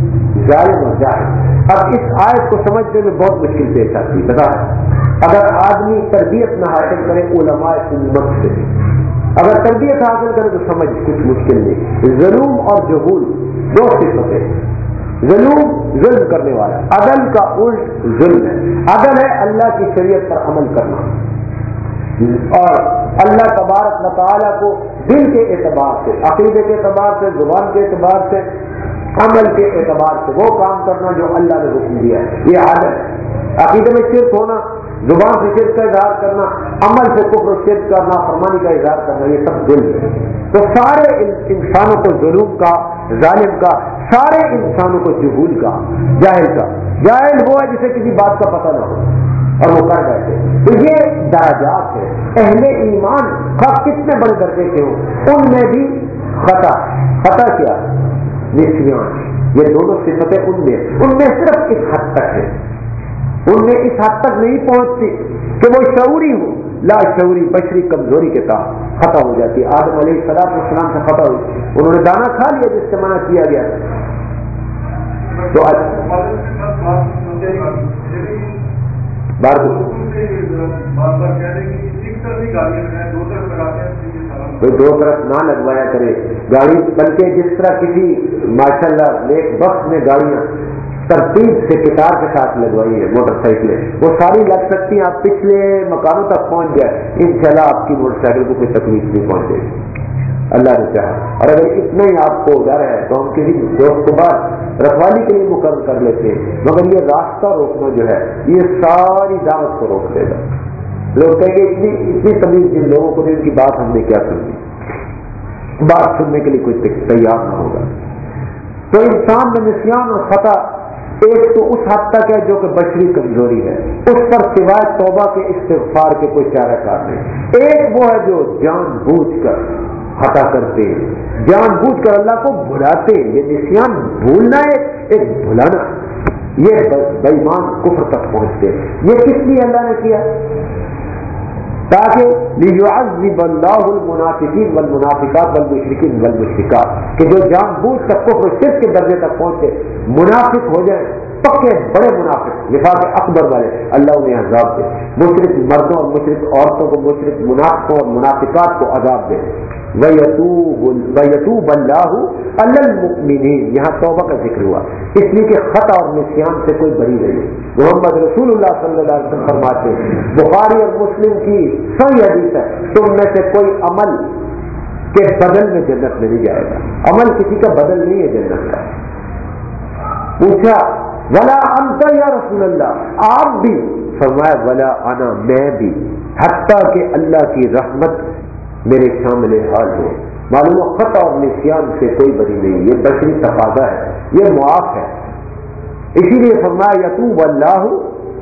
ظالم اور جاہل۔ اب اس آیت کو سمجھنے میں بہت مشکل پیش آتی۔ بتا اگر آدمی تربیت نہ حاصل کرے، علماء سنت سے۔ اگر تربیت حاصل کرے تو سمجھ کچھ مشکل نہیں۔ ظلم اور جہول دو صفتیں ظلم ظلم کرنے والا، عدل کا الٹ ظلم ہے۔ عدل ہے اللہ کی شریعت پر عمل کرنا۔ اور اللہ تبارک مطالعہ کو دل کے اعتبار سے، عقیدے کے اعتبار سے، زبان کے اعتبار سے، عمل کے اعتبار سے وہ کام کرنا جو اللہ نے حکم دیا ہے۔ یہ عادت ہے۔ عقیدے میں صرف ہونا زبان سے شرک کا اظہار کرنا، عمل سے کفر شرک کرنا فرمانی کا اظہار کرنا، یہ سب دل ہے۔ تو سارے انسانوں کو ظلم کا، ظالم کا، سارے انسانوں کو جہول کا، جاہل کا۔ جاہل وہ ہے جسے کسی بات کا پتہ نہ ہو اور وہ کر بیٹھے تو یہ درجات ہے اہل ایمان خاص کتنے بڑے درجے کے ہوں؟ ان میں بھی خطا خطا کیا؟ نسیان۔ یہ دونوں صفتیں ان میں ان میں صرف ایک حد تک ہے ان میں اس حد تک نہیں پہنچتی کہ وہ شعوری ہو۔ لا شعوری، بشری کمزوری کے ساتھ خطا ہو جاتی۔ ہے آدم علیہ صلاح السلام سے خطا ہوئی۔ انہوں نے دانا کھا لیا جس سے منع کیا گیا۔ تو دو۔ طرف نہ لگوایا کرے۔ گاڑی بلکہ جس طرح کسی ماشاء اللہ وقت میں گاڑیاں ترتیب سے کتاب کے ساتھ لگوائی ہے، موٹر سائیکلیں۔ وہ ساری لگ سکتی ہیں، آپ پچھلے مکانوں تک پہنچ جائے ان شاء اللہ آپ کی موٹر سائیکل کو کوئی تکلیف نہیں پہنچے۔ گی اللہ نے چاہا۔ اور اگر اتنا ہی آپ کو ڈر ہے، تو ہم کسی دوست کو بعد رکھوالی کے لیے مقرر کر لیتے ہیں۔ مگر یہ راستہ روکنا جو ہے، یہ ساری دعوت کو روک دے گا۔ لوگ کہیں گے، اتنی اتنی تمیز جن لوگوں کو جن کی بات ہم نے کیا سنی؟ بات سننے کے لیے کوئی تیار نہ ہوگا۔ تو انسان میں نسیان اور فتح ایک تو اس حد تک ہے جو کہ بشری کمزوری ہے۔ اس پر سوائے توبہ کے استغفار کے کوئی چارہ کار نہیں۔ ایک وہ ہے جو جان بوجھ کر ہٹا کرتے جان بوجھ کر اللہ کو بھلاتے یہ نسیان بھولنا ہے، ایک بھلانا۔ یہ بےمان کفر تک پہنچتے یہ کس لیے اللہ نے کیا؟ تاکہ اللہ المنافقین والمنافقات والمشرکین والمشرکات کہ جو جان بوجھ کر کفر صرف کے درجے تک پہنچے، منافق ہو جائے پکے بڑے منافق لفاظ اکبر والے، اللہ انہیں عذاب دے۔ مشرق مردوں اور مشرق عورتوں کو مشرق منافقوں اور منافقات کو عذاب دے۔ ویتوب اللہ المؤمنین، یہاں توبہ کا ذکر ہوا۔ اس لیے کہ خطا اور نسیان سے کوئی بری نہیں۔ محمد رسول اللہ صلی اللہ علیہ وسلم فرماتے ہیں، بخاری اور مسلم کی صحیح حدیث ہے، تم میں سے کوئی عمل کے بدل میں جنت میں نہیں جائے گا۔ عمل کسی کا بدل نہیں ہے جنت کا۔ پوچھا، ولا انت یا رسول اللہ آپ بھی؟ فرمایا، ولا انا میں بھی۔ حتیٰ کہ اللہ کی رحمت میرے شامل حال ہو۔ معلوم خط اور نسیان سے کوئی بری نہیں، یہ بشری تقاضا ہے، یہ معاف ہے۔ اسی لیے فرمایا، یتوب اللہ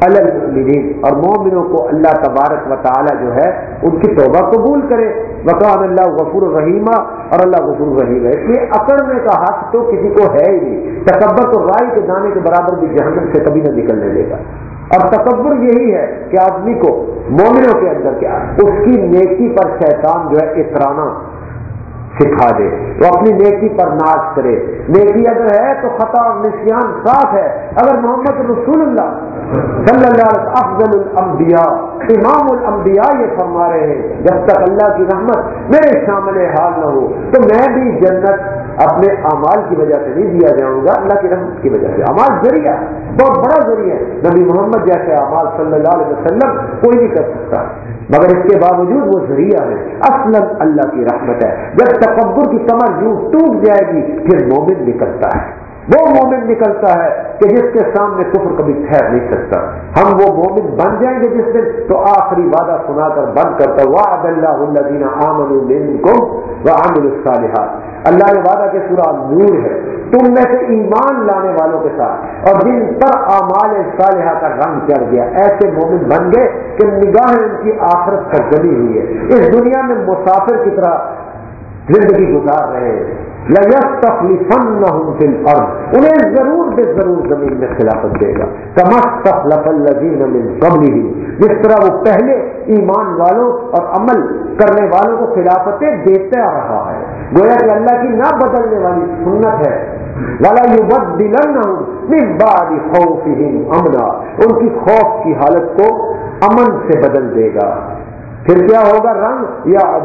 المؤمنین۔ اور مومنوں کو اللہ تبارک و تعالی جو ہے، ان کی توبہ قبول کرے۔ وقان اللہ غفور الرحیمہ اور اللہ غفور الرحیم ہے۔ اس لیے اکڑنے کا حق تو کسی کو ہے ہی نہیں۔ تکبر تو رائے کے جانے کے برابر بھی جہنم سے کبھی نہ نکلنے دے گا۔ اور تکبر یہی ہے کہ آدمی کو، مومنوں کے اندر کیا اس کی نیکی پر شیطان جو ہے اترانا سکھا دے وہ اپنی نیکی پر ناچ کرے۔ نیکی اگر ہے تو خطا اور نسیان صاف ہے۔ اگر محمد رسول اللہ صلی اللہ علیہ افضل الانبیاء، امام الانبیاء یہ فرما رہے ہیں، جب تک اللہ کی رحمت میرے شامل حال نہ ہو، تو میں بھی جنت اپنے امال کی وجہ سے نہیں دیا جاؤں گا، اللہ کی رحمت کی وجہ سے۔ امال ذریعہ۔ بہت بڑا ذریعہ ہے۔ نبی محمد جیسے آباد صلی اللہ علیہ وسلم کوئی نہیں کر سکتا مگر اس کے باوجود وہ ذریعہ ہے۔ اصل اللہ کی رحمت ہے۔ جب تکبر کی کمر یوں ٹوٹ جائے گی، پھر مومن نکلتا ہے۔ وہ مومن نکلتا ہے کہ جس کے سامنے کفر کبھی ٹھہر نہیں سکتا۔ ہم وہ مومن بن جائیں گے جس دن تو آخری وعدہ سنا کر بند کرتا وعد اللہ الذین آمنوا منکم وعملوا الصالحات۔ اللہ نے وعدہ کے سورہ نور ہے۔ تم میں سے ایمان لانے والوں کے ساتھ۔ اور جن پر اعمال صالحہ کا رنگ چڑھ گیا، ایسے مومن بن گئے کہ نگاہیں ان کی آخرت پر جمی ہوئی ہے۔ اس دنیا میں مسافر کی طرح زندگی گزار رہے ہیں۔ انہیں ضرور بے ضرور زمین میں خلافت دے گا۔ جس طرح وہ پہلے ایمان والوں اور عمل کرنے والوں کو خلافتیں دیتا رہا ہے۔ گویا کہ اللہ کی نہ بدلنے والی سنت ہے۔ والا یو بد دلن خوف امنا ان کی خوف کی حالت کو امن سے بدل دے گا۔ پھر کیا ہوگا رنگ؟ یا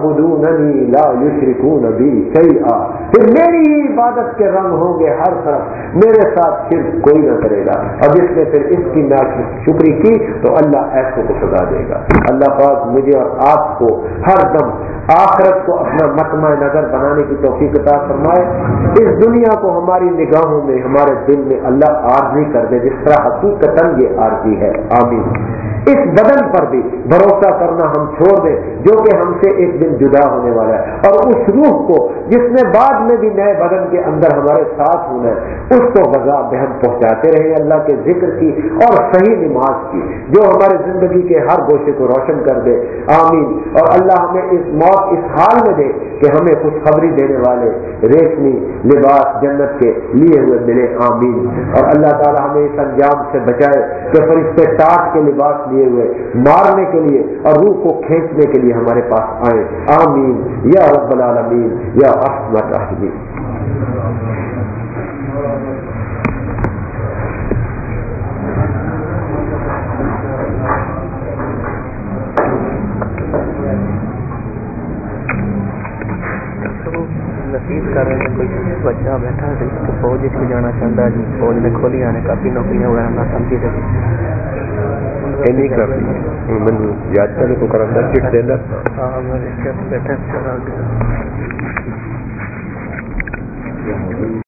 لا یشرکو نبی صحیح آ پھر میری ہی عبادت کے رنگ ہوں گے ہر طرف۔ میرے ساتھ صرف کوئی نہ کرے گا۔ اور جس نے پھر اس کی نا شکری کی تو اللہ ایسے کو سزا دے گا۔ اللہ پاک مجھے اور آپ کو ہر دم آخرت کو اپنا متمع نظر بنانے کی توفیق عطا فرمائے۔ اس دنیا کو ہماری نگاہوں میں، ہمارے دل میں اللہ عارضی کر دے، جس طرح حقیقت یہ عارضی ہے۔ آمین۔ اس بدن پر بھی بھروسہ کرنا ہم چھوڑ دیں، جو کہ ہم سے ایک دن جدا ہونے والا ہے۔ اور اس روح کو جس نے بعد میں بھی نئے بدن کے اندر ہمارے ساتھ ہونا ہے، اس کو غذا بہم پہنچاتے رہے، اللہ کے ذکر کی اور صحیح نماز کی، جو ہمارے زندگی کے ہر گوشے کو روشن کر دے۔ آمین۔ اور اللہ ہمیں اس موت، اس حال میں دے کہ ہمیں خوشخبری دینے والے ریشمی لباس جنت کے لیے ہوئے ملے۔ آمین۔ اور اللہ تعالی ہمیں اس انجام سے بچائے کہ فرشتے ٹاٹ کے لباس لیے ہوئے، مارنے کے لیے اور روح کو کھینچنے کے لیے ہمارے پاس آئے۔ آمین۔ یا رب العالمین۔ یا نصیب کر رہے ہیں کوئی بچہ بیٹھا ہے فوج جانا چاہتا ہے۔ جی فوج نے کھولی آنے کافی نوکریاں وغیرہ نہ سمجھی نہیں کر رہی ہے یاد کرے تو کرنا چٹ دینا ہاں بیٹھے جی